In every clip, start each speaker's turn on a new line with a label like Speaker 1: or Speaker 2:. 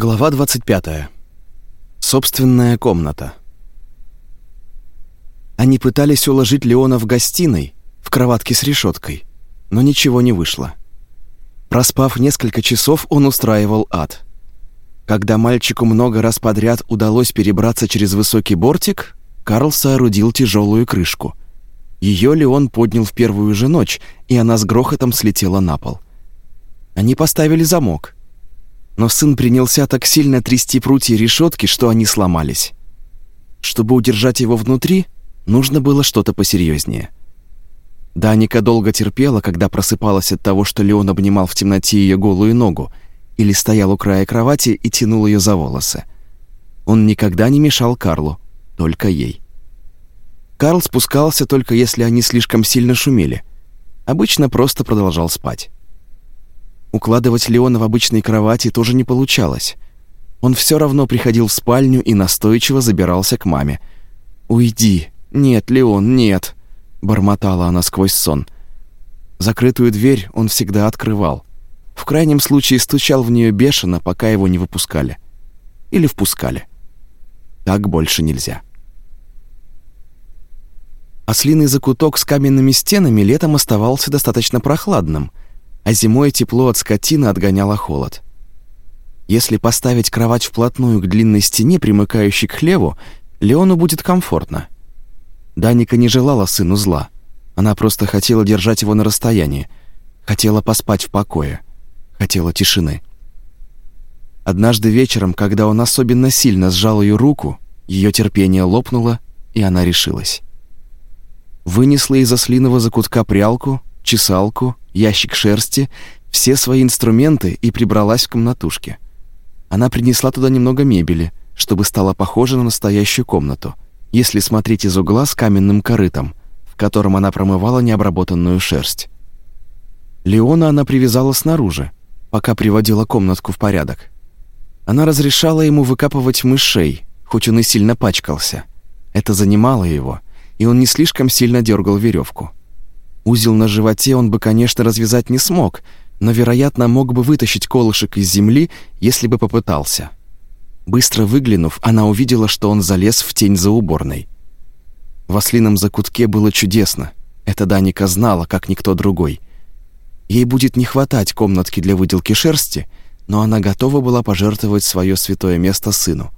Speaker 1: Глава 25. Собственная комната. Они пытались уложить Леона в гостиной, в кроватке с решеткой, но ничего не вышло. Проспав несколько часов, он устраивал ад. Когда мальчику много раз подряд удалось перебраться через высокий бортик, Карл соорудил тяжелую крышку. Ее Леон поднял в первую же ночь, и она с грохотом слетела на пол. Они поставили замок — но сын принялся так сильно трясти прутья решетки, что они сломались. Чтобы удержать его внутри, нужно было что-то посерьезнее. Даника долго терпела, когда просыпалась от того, что Леон обнимал в темноте ее голую ногу или стоял у края кровати и тянул ее за волосы. Он никогда не мешал Карлу, только ей. Карл спускался только если они слишком сильно шумели. Обычно просто продолжал спать. Укладывать Леона в обычной кровати тоже не получалось. Он все равно приходил в спальню и настойчиво забирался к маме. «Уйди! Нет, Леон, нет!» — бормотала она сквозь сон. Закрытую дверь он всегда открывал. В крайнем случае стучал в нее бешено, пока его не выпускали. Или впускали. Так больше нельзя. Ослиный закуток с каменными стенами летом оставался достаточно прохладным — а зимой тепло от скотины отгоняло холод. Если поставить кровать вплотную к длинной стене, примыкающей к хлеву, Леону будет комфортно. Даника не желала сыну зла. Она просто хотела держать его на расстоянии, хотела поспать в покое, хотела тишины. Однажды вечером, когда он особенно сильно сжал ее руку, ее терпение лопнуло, и она решилась. Вынесла из ослиного закутка прялку, чесалку, ящик шерсти, все свои инструменты и прибралась в комнатушке. Она принесла туда немного мебели, чтобы стало похоже на настоящую комнату, если смотреть из угла с каменным корытом, в котором она промывала необработанную шерсть. Леона она привязала снаружи, пока приводила комнатку в порядок. Она разрешала ему выкапывать мышей, хоть он и сильно пачкался. Это занимало его, и он не слишком сильно дергал веревку. Узел на животе он бы, конечно, развязать не смог, но, вероятно, мог бы вытащить колышек из земли, если бы попытался. Быстро выглянув, она увидела, что он залез в тень за уборной. В ослином закутке было чудесно. Это Даника знала, как никто другой. Ей будет не хватать комнатки для выделки шерсти, но она готова была пожертвовать свое святое место сыну.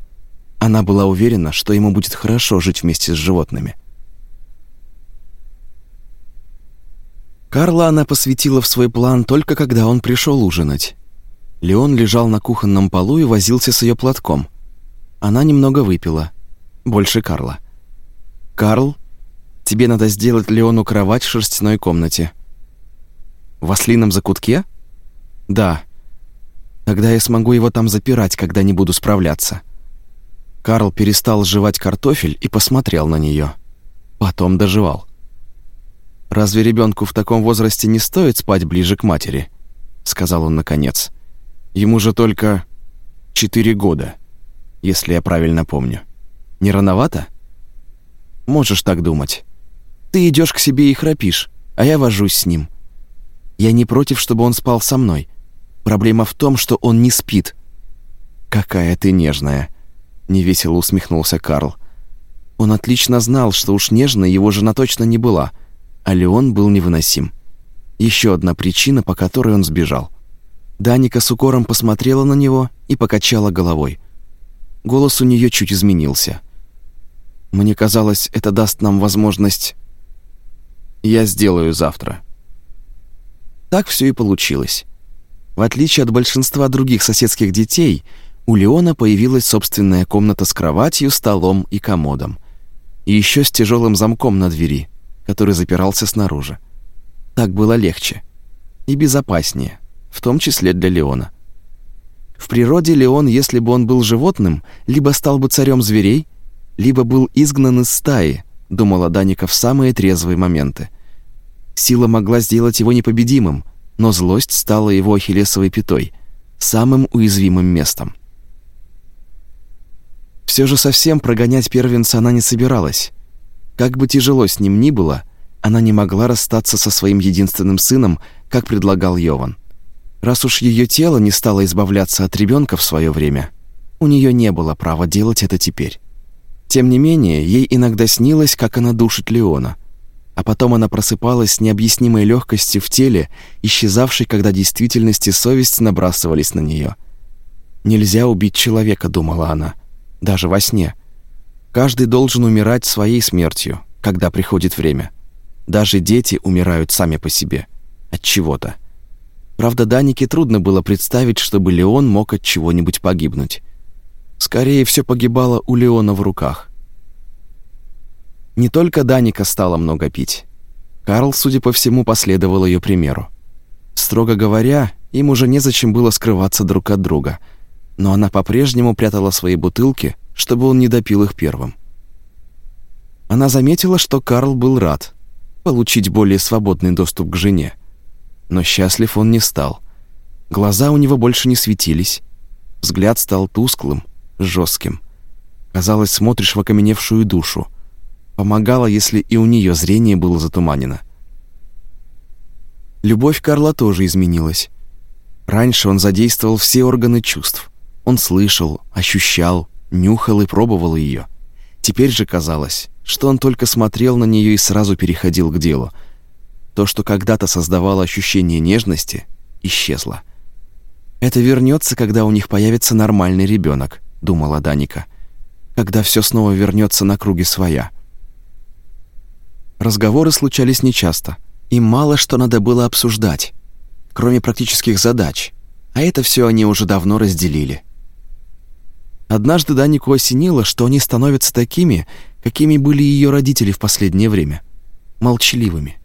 Speaker 1: Она была уверена, что ему будет хорошо жить вместе с животными. Карла она посвятила в свой план только когда он пришел ужинать. Леон лежал на кухонном полу и возился с ее платком. Она немного выпила. Больше Карла. «Карл, тебе надо сделать Леону кровать в шерстяной комнате». «В ослином закутке?» «Да. Тогда я смогу его там запирать, когда не буду справляться». Карл перестал жевать картофель и посмотрел на нее. Потом доживал. «Разве ребенку в таком возрасте не стоит спать ближе к матери?» — сказал он наконец. «Ему же только четыре года, если я правильно помню. Не рановато?» «Можешь так думать. Ты идешь к себе и храпишь, а я вожусь с ним. Я не против, чтобы он спал со мной. Проблема в том, что он не спит». «Какая ты нежная!» — невесело усмехнулся Карл. Он отлично знал, что уж нежной его жена точно не была — а Леон был невыносим. Еще одна причина, по которой он сбежал. Даника с укором посмотрела на него и покачала головой. Голос у нее чуть изменился. «Мне казалось, это даст нам возможность...» «Я сделаю завтра». Так все и получилось. В отличие от большинства других соседских детей, у Леона появилась собственная комната с кроватью, столом и комодом. И еще с тяжелым замком на двери — который запирался снаружи. Так было легче и безопаснее, в том числе для Леона. В природе Леон, если бы он был животным, либо стал бы царем зверей, либо был изгнан из стаи, думала Даника в самые трезвые моменты. Сила могла сделать его непобедимым, но злость стала его ахиллесовой пятой, самым уязвимым местом. Все же совсем прогонять первенца она не собиралась. Как бы тяжело с ним ни было, она не могла расстаться со своим единственным сыном, как предлагал Йован. Раз уж ее тело не стало избавляться от ребенка в свое время, у нее не было права делать это теперь. Тем не менее, ей иногда снилось, как она душит Леона, а потом она просыпалась с необъяснимой легкостью в теле, исчезавшей, когда действительность и совесть набрасывались на нее. «Нельзя убить человека», — думала она, — «даже во сне. Каждый должен умирать своей смертью, когда приходит время. Даже дети умирают сами по себе. От чего-то. Правда, Данике трудно было представить, чтобы Леон мог от чего-нибудь погибнуть. Скорее, все погибало у Леона в руках. Не только Даника стала много пить. Карл, судя по всему, последовал ее примеру. Строго говоря, им уже незачем было скрываться друг от друга, но она по-прежнему прятала свои бутылки, чтобы он не допил их первым. Она заметила, что Карл был рад получить более свободный доступ к жене. Но счастлив он не стал. Глаза у него больше не светились. Взгляд стал тусклым, жестким. Казалось, смотришь в окаменевшую душу. Помогало, если и у нее зрение было затуманено. Любовь Карла тоже изменилась. Раньше он задействовал все органы чувств. Он слышал, ощущал, нюхал и пробовал ее. Теперь же казалось, что он только смотрел на нее и сразу переходил к делу. То, что когда-то создавало ощущение нежности, исчезло. Это вернется, когда у них появится нормальный ребенок, думала Даника. Когда все снова вернется на круги своя. Разговоры случались нечасто, и мало что надо было обсуждать, кроме практических задач. А это все они уже давно разделили. Однажды Данику осенило, что они становятся такими, какими были ее родители в последнее время. Молчаливыми.